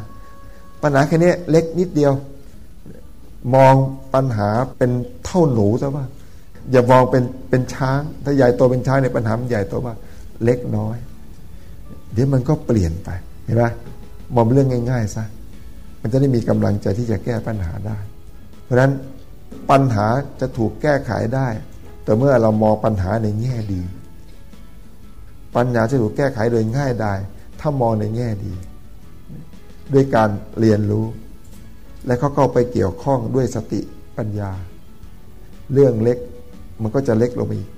ปัญหาแค่นี้เล็กนิดเดียว มองปัญหาเป็นเท่าหนูซะว่าอย่ามองเป็นเป็นช้าง ถ้าใหญ่โตเป็นช้างในปัญหามันใหญ่โตมาก เล็กน้อย เดี๋ยวมันก็เปลี่ยนไปเห็นไหมมองเรื่องง่ายๆซะมันจะได้มีกำลังใจที่จะแก้ปัญหาได้ เพราะฉะนั้นปัญหาจะถูกแก้ไขได้ แต่เมื่อเรามองปัญหาในแง่ดี ปัญหาจะถูกแก้ไขโดยง่ายได้ ถ้ามองในแง่ดี ด้วยการเรียนรู้ และเขาไปเกี่ยวข้องด้วยสติปัญญา เรื่องเล็กมันก็จะเล็กลงไปอีก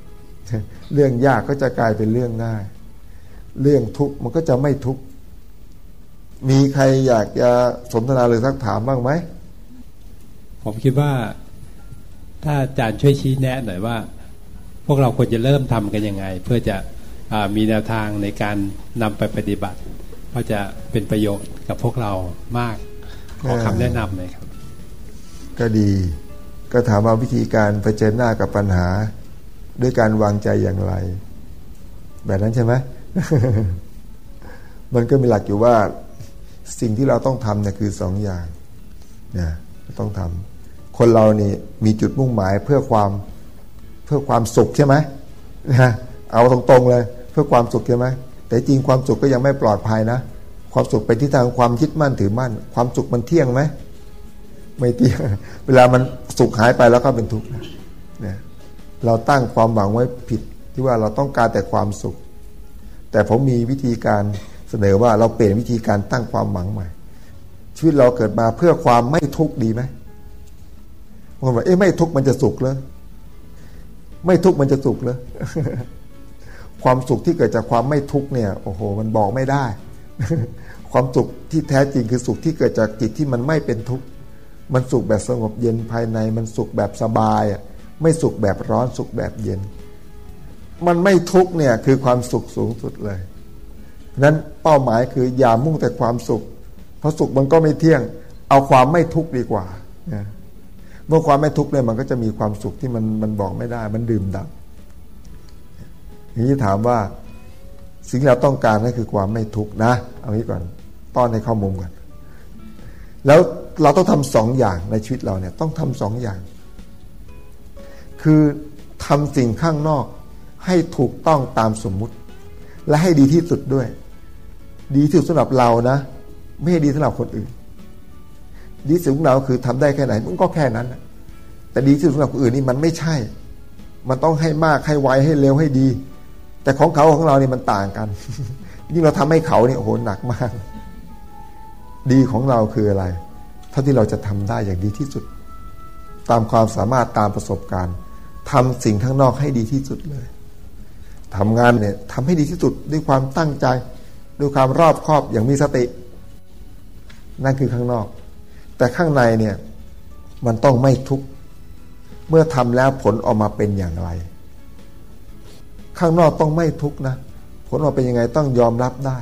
เรื่องยากก็จะกลายเป็นเรื่องง่าย เรื่องทุกข์มันก็จะไม่ทุกข์มีใครอยากจะสนทนาหรือสักถามบ้างไหม ผมคิดว่า ถ้าอาจารย์ช่วยชี้แนะหน่อยว่า พวกเราควรจะเริ่มทำกันยังไง เพื่อจะมีแนวทางในการนำไปปฏิบัติก็จะเป็นประโยชน์กับพวกเรามาก ขอคำแนะนำหน่อยครับ ก็ดี ก็ถามว่าวิธีการเผชิญหน้ากับปัญหา ด้วยการวางใจอย่างไร แบบนั้นใช่ไหมมันก็มีหลักอยู่ว่าสิ่งที่เราต้องทำเนี่ยคือสองอย่างนะต้องทำคนเรานี่มีจุดมุ่งหมายเพื่อความเพื่อความสุขใช่ไหมนะเอาตรงๆเลย เพื่อความสุขใช่ไหมแต่จริงความสุขก็ยังไม่ปลอดภัยนะ ความสุขไปที่ทางความยึดมั่นถือมั่น ความสุขมันเที่ยงไหมไม่เที่ยง เวลามันสุขหายไปแล้วก็เป็นทุกข์นะ เราตั้งความหวังไว้ผิดที่ว่าเราต้องการแต่ความสุข แต่ผมมีวิธีการเสนอว่าเราเปลี่ยนวิธีการตั้งความหวังใหม่ ชีวิตเราเกิดมาเพื่อความไม่ทุกข์ดีไหมบางคนบอกเอ๊ะไม่ทุกข์มันจะสุขเลยไม่ทุกข์มันจะสุขเลยความสุขที่เกิดจากความไม่ทุกข์เนี่ย โอ้โห มันบอกไม่ได้ ความสุขที่แท้จริงคือสุขที่เกิดจากจิตที่มันไม่เป็นทุกข์มันสุขแบบสงบเย็นภายใน มันสุขแบบสบายอะ ไม่สุขแบบร้อนสุขแบบเย็น มันไม่ทุกเนี่ยคือความสุขสูงสุดเลยนั้นเป้าหมายคืออย่ามุ่งแต่ความสุข เพราะสุขมันก็ไม่เที่ยง เอาความไม่ทุกข์ดีกว่าเมื่อความไม่ทุกข์เนี่ยมันก็จะมีความสุขที่มันมันบอกไม่ได้ มันดื่มดับอย่างนี้ถามว่าสิ่งที่เราต้องการนั่นคือความไม่ทุกข์นะ เอางี้ก่อนต้อนให้เข้ามุมก่อนแล้วเราต้องทำสองอย่างในชีวิตเราเนี่ยต้องทำสองอย่าง คือทำสิ่งข้างนอกให้ถูกต้องตามสมมุติ และให้ดีที่สุดด้วย ดีที่สุดสำหรับเรานะ ไม่ให้ดีสำหรับคนอื่น ดีสุดของเราคือทำได้แค่ไหนมันก็แค่นั้นแต่ดีที่สุดสำหรับคนอื่นนี่มันไม่ใช่ มันต้องให้มากให้ไวให้เร็วให้ดี แต่ของเขาของเรานี่มันต่างกัน ยิ่งเราทำให้เขาเนี่ยโอ้โหหนักมาก ดีของเราคืออะไร เท่าที่เราจะทำได้อย่างดีที่สุด ตามความสามารถตามประสบการณ์ ทำสิ่งข้างนอกให้ดีที่สุดเลยทำงานเนี่ยทำให้ดีที่สุดด้วยความตั้งใจ ด้วยความรอบคอบอย่างมีสติ นั่นคือข้างนอก แต่ข้างในเนี่ยมันต้องไม่ทุกข์เมื่อทำแล้วผลออกมาเป็นอย่างไร ข้างนอกต้องไม่ทุกข์นะ ผลออกมาเป็นยังไงต้องยอมรับได้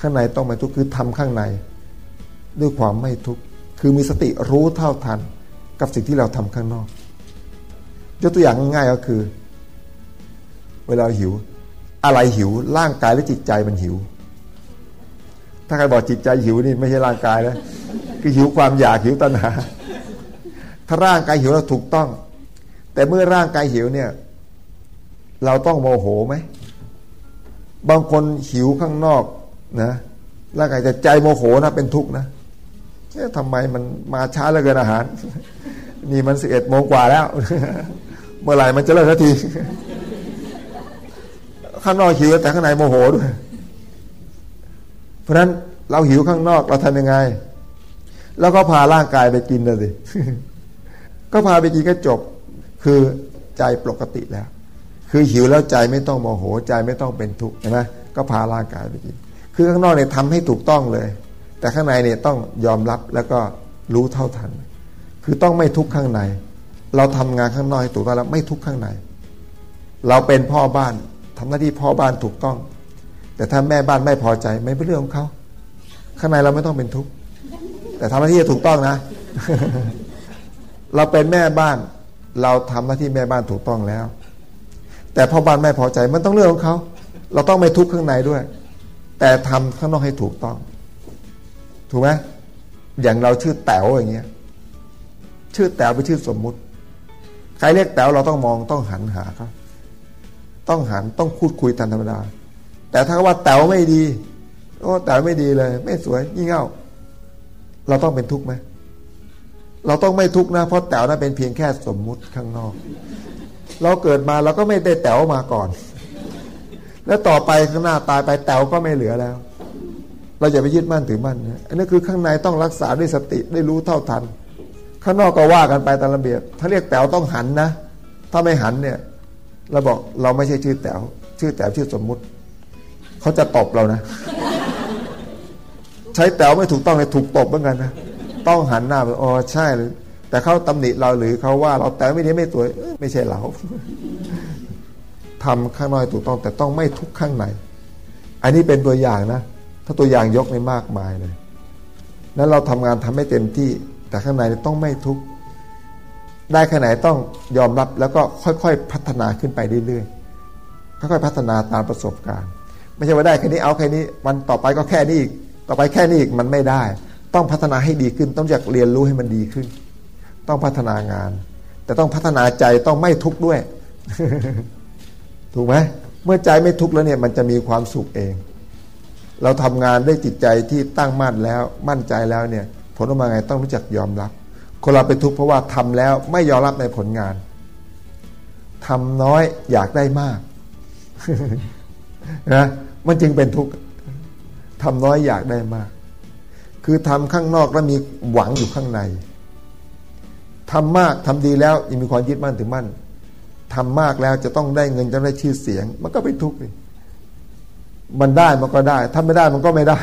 ข้างในต้องไม่ทุกข์คือทำข้างใน ด้วยความไม่ทุกข์คือมีสติรู้เท่าทัน กับสิ่งที่เราทำข้างนอก ยกตัวอย่างง่ายๆก็คือ เวลาหิว อะไรหิวร่างกายและจิตใจมันหิว ถ้าใครบอกจิตใจหิวนี่ไม่ใช่ร่างกายแล้วคือหิวความอยากหิวตัณหา ถ้าร่างกายหิวเราถูกต้อง แต่เมื่อร่างกายหิวเนี่ย เราต้องโมโหไหมบางคนหิวข้างนอกนะร่างกายจะใจโมโหนะเป็นทุกข์นะเอ๊ะทำไมมันมาช้าเหลือเกินอาหาร นี่มันสิบเอ็ดโมงกว่าแล้ว เมื่อไหร่มันจะเลิกสักทีข้างนอกหิวแต่ข้างในโมโหด้วยเพราะฉะนั้นเราหิวข้างนอกเราทำยังไง แล้วก็พาร่างกายไปกินเลยสิก็พาไปกินก็จบ คือใจปกติแล้ว คือหิวแล้วใจไม่ต้องโมโหใจไม่ต้องเป็นทุกข์ใช่ไหมก็พาร่างกายไปกิน คือข้างนอกเนี่ยทำให้ถูกต้องเลย แต่ข้างในเนี่ยต้องยอมรับแล้วก็รู้เท่าทัน คือต้องไม่ทุกข์ข้างใน เราทำงานข้างนอกให้ถูกต้องแล้วไม่ทุกข์ข้างใน เราเป็นพ่อบ้านทำหน้าที่พ่อบ้านถูกต้อง แต่ถ้าแม่บ้านไม่พอใจไม่เป็นเรื่องของเขาข้างในเราไม่ต้องเป็นทุกข์แต่ทำหน้าที่ถูกต้องนะ เราเป็นแม่บ้าน เราทำหน้าที่แม่บ้านถูกต้องแล้ว แต่พ่อบ้านไม่พอใจมันต้องเรื่องของเขาเราต้องไม่ทุกข์ข้างในด้วย แต่ทำข้างนอกให้ถูกต้อง ถูกไหมอย่างเราชื่อแต๋วอย่างเงี้ย ชื่อแต๋วเป็นชื่อสมมุติ ใครเรียกแต๋วเราต้องมองต้องหันหาเขาต้องหันต้องพูดคุยตามธรรมดา แต่ถ้าว่าแต๋วไม่ดีโอ้แต๋วไม่ดีเลย ไม่สวยยิ่เง่า เราต้องเป็นทุกข์ไหมเราต้องไม่ทุกข์นะเพราะแต๋วนั้นเป็นเพียงแค่สมมุติข้างนอก เราเกิดมาเราก็ไม่ได้แต๋วมาก่อน แล้วต่อไปข้างหน้าตายไปแต๋วก็ไม่เหลือแล้ว เราอย่าไปยึดมั่นถือมั่นนะอันนี้คือข้างในต้องรักษาด้วยสติได้รู้เท่าทัน ข้างนอกก็ว่ากันไปตามระเบียบ ถ้าเรียกแต๋วต้องหันนะ ถ้าไม่หันเนี่ยเราบอกเราไม่ใช่ชื่อแต๋วชื่อแต๋วชื่อสมมุติ เขาจะตบเรานะ ใช้แต๋วไม่ถูกต้องเลยถูกตบเหมือนกันนะต้องหันหน้าไปอ๋อใช่เลย แต่เขาตำหนิเราหรือเขาว่า เราแต่ไม่ดีไม่สวยไม่ใช่เราทำข้างนอกถูกต้อง แต่ต้องไม่ทุกข้างใน อันนี้เป็นตัวอย่างนะ ถ้าตัวอย่างยกในมากมายเลย นั้นเราทำงานทำให้เต็มที่ แต่ข้างในต้องไม่ทุกข์ได้แค่ไหนต้องยอมรับแล้วก็ค่อยๆพัฒนาขึ้นไปเรื่อยๆค่อยๆพัฒนาตามประสบการณ์ ไม่ใช่ว่าได้แค่นี้เอาแค่นี้ วันต่อไปก็แค่นี้อีกต่อไปแค่นี้อีกมันไม่ได้ ต้องพัฒนาให้ดีขึ้น ต้องอยากเรียนรู้ให้มันดีขึ้น ต้องพัฒนางาน แต่ต้องพัฒนาใจต้องไม่ทุกข์ด้วย ถูกไหมเมื่อใจไม่ทุกข์แล้วเนี่ยมันจะมีความสุขเอง เราทำงานได้จิตใจที่ตั้งมั่นแล้วมั่นใจแล้วเนี่ย ลออกมาไงต้องรู้จักยอมรับ คนเราไปทุกข์เพราะว่าทำแล้วไม่ยอมรับในผลงานทำน้อยอยากได้มากนะมันจึงเป็นทุกข์ทำน้อยอยากได้มาก คือทำข้างนอกแล้วมีหวังอยู่ข้างในทำมากทำดีแล้วยังมีความยึดมั่นถือมั่นทำมากแล้วจะต้องได้เงินจะได้ชื่อเสียง มันก็เป็นทุกข์เลยมันได้มันก็ได้ ถ้าไม่ได้มันก็ไม่ได้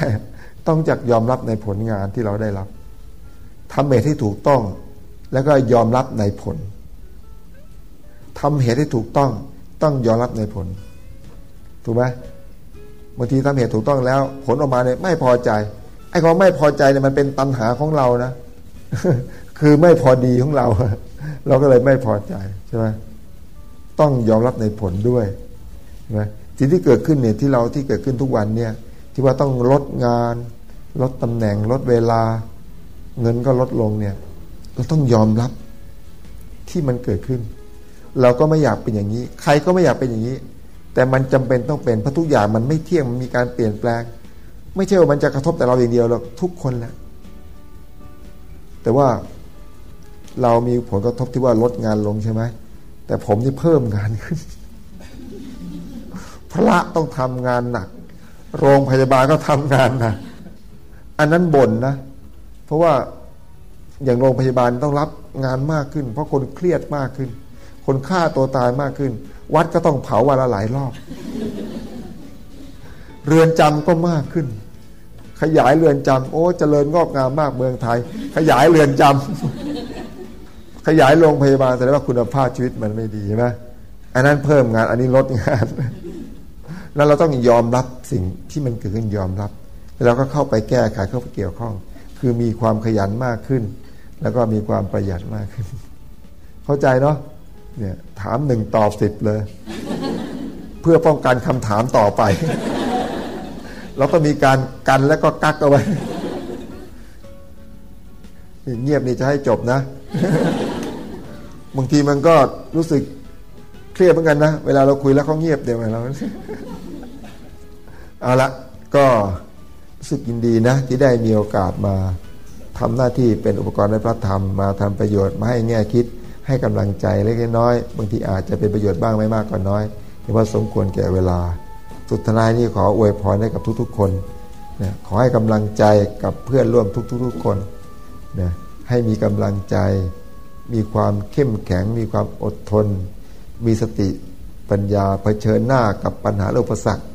ต้องจักยอมรับในผลงานที่เราได้รับ ทำเหตุที่ถูกต้อง แล้วก็ยอมรับในผลทำเหตุที่ถูกต้อง ต้องยอมรับในผล ถูกไหมบางทีทำเหตุถูกต้องแล้ว ผลออกมาเนี่ยไม่พอใจไอ้ความไม่พอใจเนี่ยมันเป็นตัณหาของเรานะ คือไม่พอดีของเรา เราก็เลยไม่พอใจใช่ไหมต้องยอมรับในผลด้วยใช่ไหมสิ่งที่เกิดขึ้นเนี่ยที่เราที่เกิดขึ้นทุกวันเนี่ย ที่ว่าต้องลดงาน ลดตำแหน่งลดเวลา เงินก็ลดลงเนี่ย เราต้องยอมรับที่มันเกิดขึ้น เราก็ไม่อยากเป็นอย่างนี้ ใครก็ไม่อยากเป็นอย่างนี้ แต่มันจำเป็นต้องเป็นเพราะทุกอย่างมันไม่เที่ยงมันมีการเปลี่ยนแปลง ไม่ใช่ว่ามันจะกระทบแต่เราอย่างเดียวหรอกทุกคนแหละแต่ว่าเรามีผลกระทบที่ว่าลดงานลงใช่ไหมแต่ผมนี่เพิ่มงานขึ้น พระต้องทำงานหนัก โรงพยาบาลก็ทำงานหนัก อันนั้นบ่นนะ เพราะว่าอย่างโรงพยาบาลต้องรับงานมากขึ้น เพราะคนเครียดมากขึ้น คนฆ่าตัวตายมากขึ้น วัดก็ต้องเผาวันละหลายรอบ เรือนจำก็มากขึ้น ขยายเรือนจำโอ้เจริญงอกงามมากเมืองไทย ขยายเรือนจำขยายโรงพยาบาลแสดงว่าคุณภาพชีวิตมันไม่ดีใช่ไหมอันนั้นเพิ่มงาน อันนี้ลดงานแล้วเราต้องยอมรับสิ่งที่มันเกิดขึ้นยอมรับ แล้วก็เข้าไปแก้ไขเข้าไปเกี่ยวข้อง คือมีความขยันมากขึ้น แล้วก็มีความประหยัดมากขึ้น เข้าใจเนาะเนี่ยถามหนึ่งตอบสิบเลย เพื่อป้องกันคำถามต่อไป เราก็มีการกันแล้วก็กักเอาไว้เงียบนี่จะให้จบนะบางทีมันก็รู้สึกเครียดเหมือนกันนะ เวลาเราคุยแล้วเขาเงียบเดี๋ยวเราเอาละก็ รู้สึกยินดีนะ ที่ได้มีโอกาสมาทำหน้าที่เป็นอุปกรณ์ในพระธรรมมาทำประโยชน์มาให้แง่คิด ให้กำลังใจเล็กน้อย บางทีอาจจะเป็นประโยชน์บ้างไม่มากก็น้อยแต่ว่าสมควรแก่เวลา สุดท้ายนี้ขออวยพรให้กับทุกๆ คนนะขอให้กำลังใจกับเพื่อนร่วมทุกๆ คนนะให้มีกำลังใจ มีความเข้มแข็ง มีความอดทน มีสติปัญญาเผชิญหน้ากับปัญหาอุปสรรค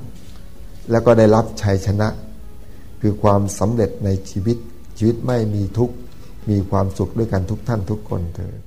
แล้วก็ได้รับชัยชนะ คือความสำเร็จในชีวิตชีวิตไม่มีทุกข์มีความสุขด้วยกันทุกท่านทุกคนเถิด